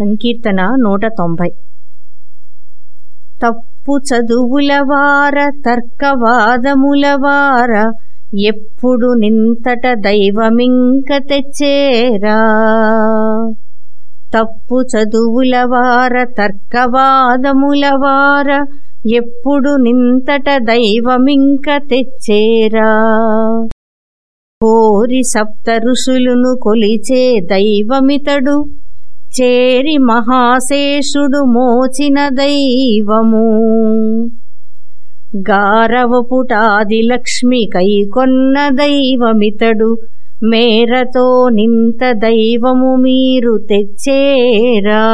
సంకీర్తన నూట తొంభై. తప్పు చదువులవార తర్కవాదములవార ఎప్పుడు నింతట దైవమింక తెచ్చేరా? తప్పు చదువులవార తర్కవాదములవార ఎప్పుడు నింతట దైవమింక తెచ్చేరా? కోరి సప్త ఋషులును కొలిచే దైవమితడు చేరి మహాశేషుడు మోచిన దైవము. గారవపుటాది లక్ష్మి కైకొన్న దైవమితడు. మేరతో నింత దైవము మీరు తెచ్చేరా.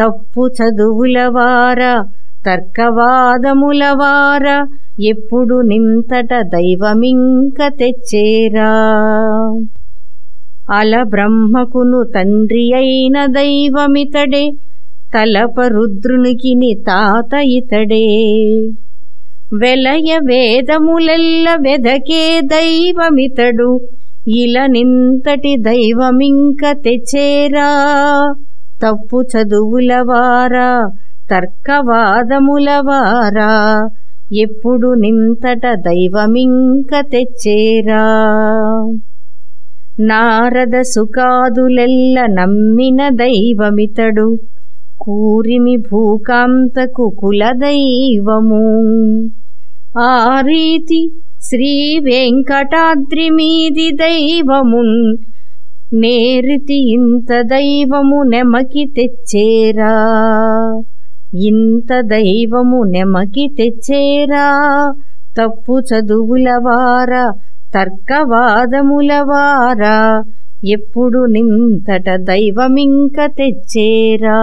తప్పు చదువులవార తర్కవాదములవార ఎప్పుడు నింతట దైవమింక తెచ్చేరా. అల బ్రహ్మకును తండ్రి అయిన దైవమితడే తలప రుద్రునికిని తాత ఇతడే వెలయ వేదములెల్ల వెదకే దైవమితడు ఇల నింతటి దైవమింక తెచ్చేరా. తప్పు చదువులవారా తర్కవాదములవారా ఎప్పుడు నింతట దైవమింక తెచ్చేరా. నారద సుఖాదులెల్ల నమ్మిన దైవమితడు. కూరిమి భూకాంతకు కులదైవము ఆ రీతి శ్రీ వెంకటాద్రి మీది దైవమున్ నేరితి ఇంత దైవము నెమకి తెచ్చేరా. ఇంత దైవము నెమకి తెచ్చేరా. తప్పు చదువులవారా తర్కవాదములవారా? ఎప్పుడు నింతట దైవమింక తెచ్చేరా?